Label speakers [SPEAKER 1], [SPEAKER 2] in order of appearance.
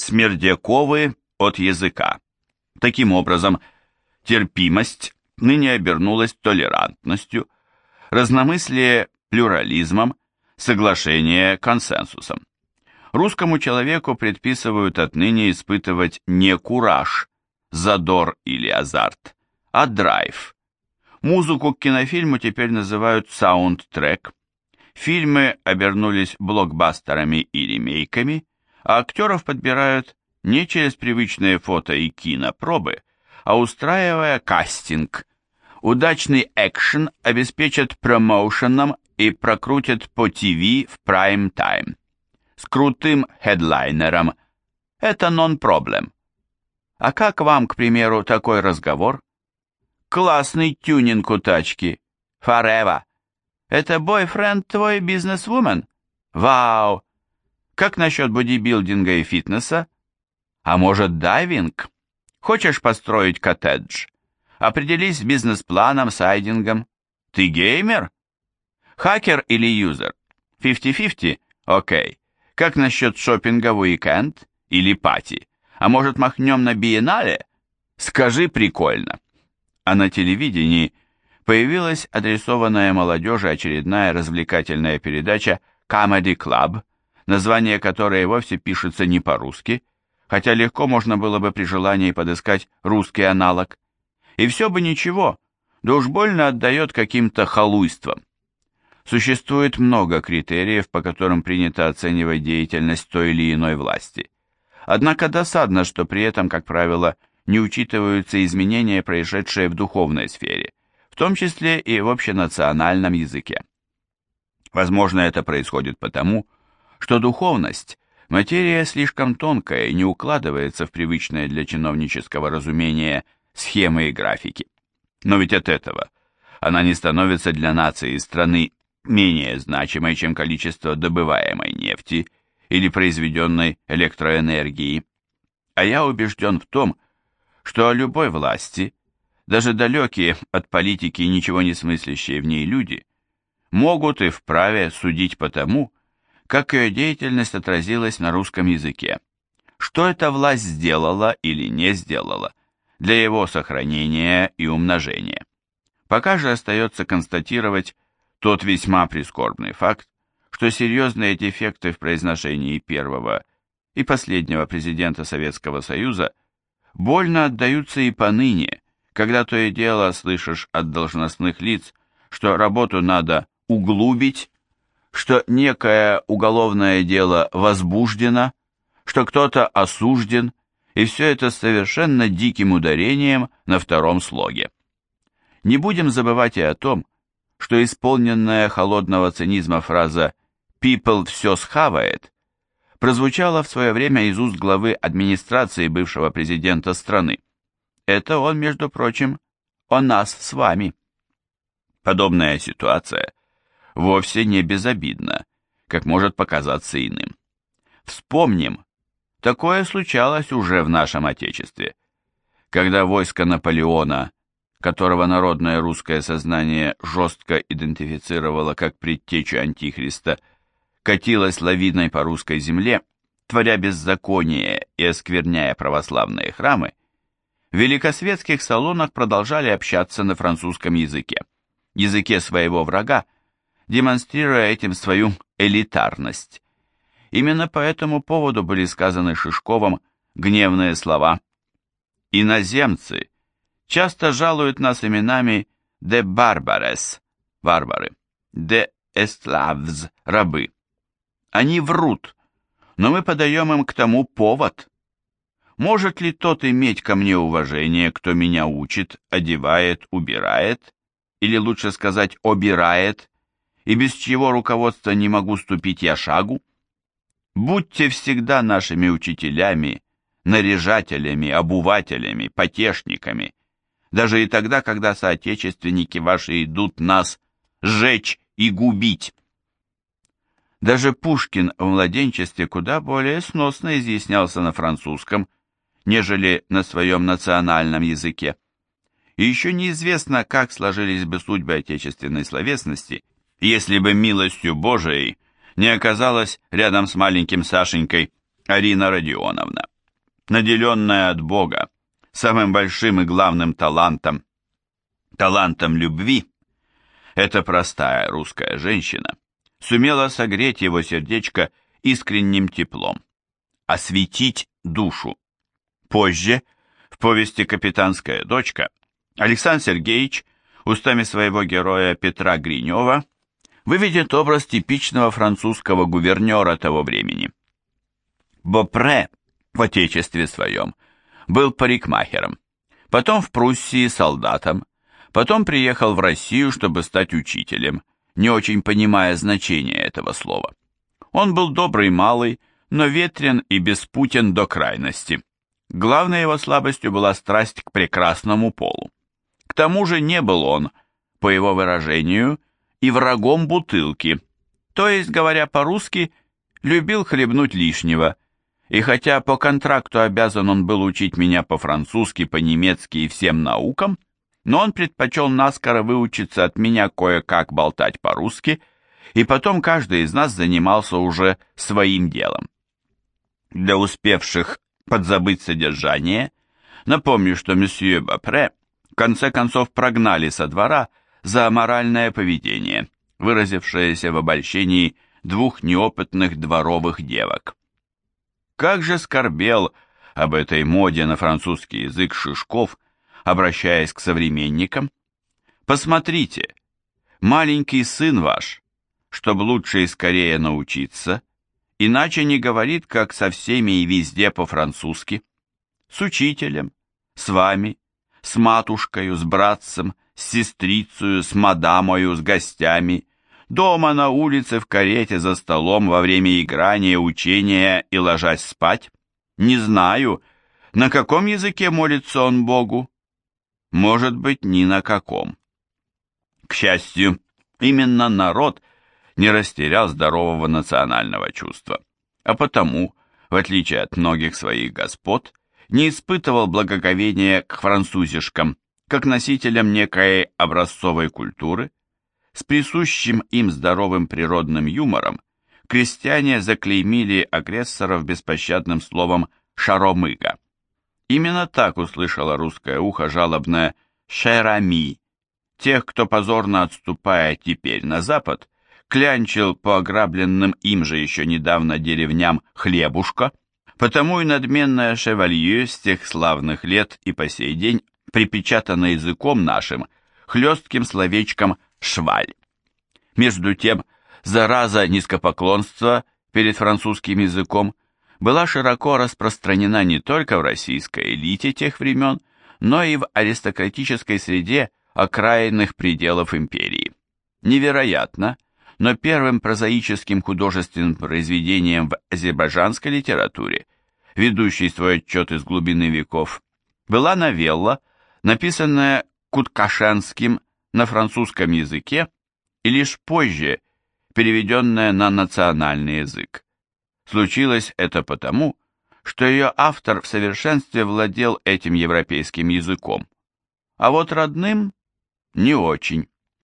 [SPEAKER 1] Смердяковы от языка. Таким образом, терпимость ныне обернулась толерантностью, разномыслие плюрализмом, соглашение консенсусом. Русскому человеку предписывают отныне испытывать не кураж, задор или азарт, а драйв. Музыку к кинофильму теперь называют саундтрек. Фильмы обернулись блокбастерами и ремейками, а актеров подбирают не через привычные фото и кинопробы, а устраивая кастинг. Удачный экшен обеспечат промоушеном и прокрутят по ТВ в прайм-тайм. С крутым хедлайнером. Это нон-проблем. А как вам, к примеру, такой разговор? Классный тюнинг у тачки. Форева. Это бойфренд твой бизнесвумен? Вау! Как насчет бодибилдинга и фитнеса? А может, дайвинг? Хочешь построить коттедж? Определись с бизнес-планом, сайдингом. Ты геймер? Хакер или юзер? 50-50? Окей. Как насчет шопинга в уикенд или пати? А может, махнем на биеннале? Скажи прикольно. А на телевидении появилась адресованная молодежи очередная развлекательная передача Comedy Club, название которой вовсе пишется не по-русски, хотя легко можно было бы при желании подыскать русский аналог. И все бы ничего, да уж больно отдает каким-то халуйством. Существует много критериев, по которым принято оценивать деятельность той или иной власти. Однако досадно, что при этом, как правило, не учитываются изменения, происшедшие в духовной сфере, в том числе и в общенациональном языке. Возможно, это происходит потому, что духовность – материя слишком тонкая и не укладывается в привычное для чиновнического разумения схемы и графики. Но ведь от этого она не становится для нации и страны менее значимой, чем количество добываемой нефти или произведенной электроэнергии. А я убежден в том, что о любой власти, даже далекие от политики и ничего не смыслящие в ней люди, могут и вправе судить по тому, как ее деятельность отразилась на русском языке. Что эта власть сделала или не сделала для его сохранения и умножения. Пока же остается констатировать тот весьма прискорбный факт, что серьезные дефекты в произношении первого и последнего президента Советского Союза больно отдаются и поныне, когда то и дело слышишь от должностных лиц, что работу надо углубить, что некое уголовное дело возбуждено, что кто-то осужден, и все это совершенно диким ударением на втором слоге. Не будем забывать и о том, что исполненная холодного цинизма фраза «people все схавает» прозвучала в свое время из уст главы администрации бывшего президента страны. Это он, между прочим, о нас с вами. Подобная ситуация вовсе не безобидно, как может показаться иным. Вспомним, такое случалось уже в нашем Отечестве, когда войско Наполеона, которого народное русское сознание жестко идентифицировало как предтечу Антихриста, катилось лавиной по русской земле, творя беззаконие и оскверняя православные храмы, в великосветских салонах продолжали общаться на французском языке, языке своего врага, демонстрируя этим свою элитарность. Именно по этому поводу были сказаны Шишковым гневные слова «Иноземцы часто жалуют нас именами «de barbares» – варвары, «de esclaves» – рабы. Они врут, но мы подаем им к тому повод. Может ли тот иметь ко мне уважение, кто меня учит, одевает, убирает, или лучше сказать, обирает, и без чьего руководства не могу ступить я шагу? Будьте всегда нашими учителями, наряжателями, обувателями, потешниками, даже и тогда, когда соотечественники ваши идут нас сжечь и губить. Даже Пушкин в младенчестве куда более сносно изъяснялся на французском, нежели на своем национальном языке. И еще неизвестно, как сложились бы судьбы отечественной словесности, если бы милостью Божией не оказалась рядом с маленьким Сашенькой Арина Родионовна. наделенная от Бога самым большим и главным талантом, талантом любви, эта простая русская женщина сумела согреть его сердечко искренним теплом, осветить душу. Позже, в повести «Капитанская дочка», Александр Сергеевич устами своего героя Петра Гринева выведет образ типичного французского гувернера того времени. Бопре в отечестве своем был парикмахером, потом в Пруссии солдатом, потом приехал в Россию, чтобы стать учителем, не очень понимая значения этого слова. Он был добрый малый, но ветрен и беспутен до крайности. Главной его слабостью была страсть к прекрасному полу. К тому же не был он, по его выражению, и врагом бутылки, то есть, говоря по-русски, любил хлебнуть лишнего, и хотя по контракту обязан он был учить меня по-французски, по-немецки и всем наукам, но он предпочел наскоро выучиться от меня кое-как болтать по-русски, и потом каждый из нас занимался уже своим делом. Для успевших подзабыть содержание, напомню, что месье Бапре в конце концов прогнали со двора за аморальное поведение, выразившееся в обольщении двух неопытных дворовых девок. Как же скорбел об этой моде на французский язык Шишков, обращаясь к современникам. Посмотрите, маленький сын ваш, чтобы лучше и скорее научиться, иначе не говорит, как со всеми и везде по-французски, с учителем, с вами, с матушкою, с братцем, с сестрицею, с мадамою, с гостями, дома, на улице, в карете, за столом, во время играния, учения и ложась спать. Не знаю, на каком языке молится он Богу. Может быть, ни на каком. К счастью, именно народ не растерял здорового национального чувства, а потому, в отличие от многих своих господ, не испытывал благоговения к французишкам, как носителям некой образцовой культуры, с присущим им здоровым природным юмором, крестьяне заклеймили агрессоров беспощадным словом «шаромыга». Именно так услышало русское ухо жалобное «шерами», тех, кто позорно отступая теперь на запад, клянчил по ограбленным им же еще недавно деревням хлебушка, потому и надменное шевалье с тех славных лет и по сей день припечатано языком нашим хлестким словечком «шваль». Между тем, зараза низкопоклонства перед французским языком была широко распространена не только в российской элите тех времен, но и в аристократической среде окраинных пределов империи. Невероятно, но первым прозаическим художественным произведением в азербайджанской литературе, ведущей свой отчет из глубины веков, была новелла, написанная Куткашенским на французском языке и лишь позже переведенная на национальный язык. Случилось это потому, что ее автор в совершенстве владел этим европейским языком, а вот родным не очень.